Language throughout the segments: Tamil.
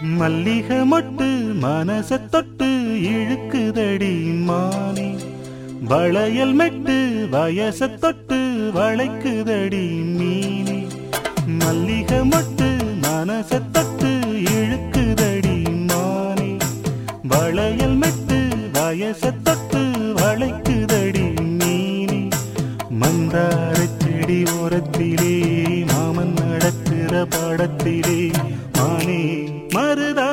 மல்லிக மொட்டு மனச தொட்டு இழுக்குதடி மானே. வளையல் மெட்டு வயச தொட்டு வளைக்குதடி மீனே. மல்லிக மொட்டு மனச தொட்டு இழுக்குதடி மானே. வளையல் மெட்டு வயச தொட்டு வளைக்குதடி மீனே. மந்தார செடி ஓரத்திலே மாமன் நடக்கிற படத்திலே மானே. Sarada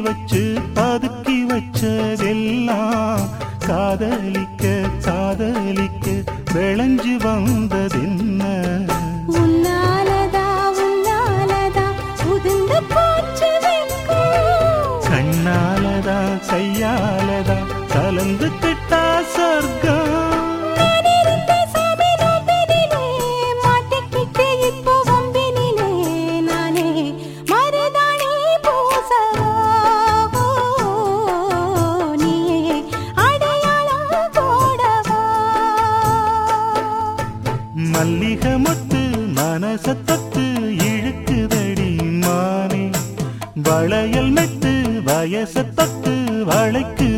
வச்சு பதுக்கி வச்சதெல்லாம் காதலிக்க காதலிக்க விளைஞ்சு வந்ததென்ன? மல்லிக மொட்டு மனச தொட்டு இழுக்குதடி மானே. வளையல் மெட்டு வயச தொட்டு வளைக்குதடி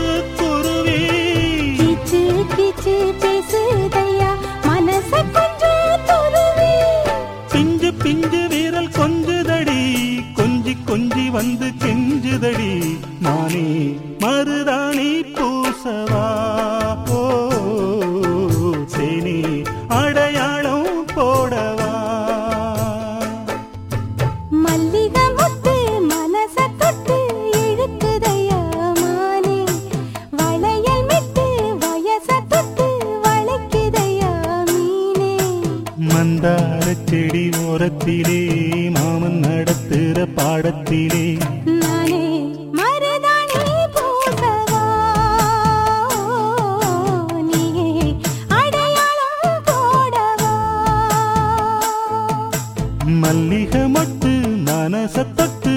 பூசவா ஓ சேனி அடையாளம் போடவா? மல்லிகை முத்து மனச தொட்டு இழுக்குதையா மானே? வளையல் மிட்டு வயச தொட்டு வளைக்குதையா மீனே? மந்தார செடி ஓரத்திலே மாமன் நடத்துற பாடத்திலே மல்லிகை மட்டு நனசத்தட்டு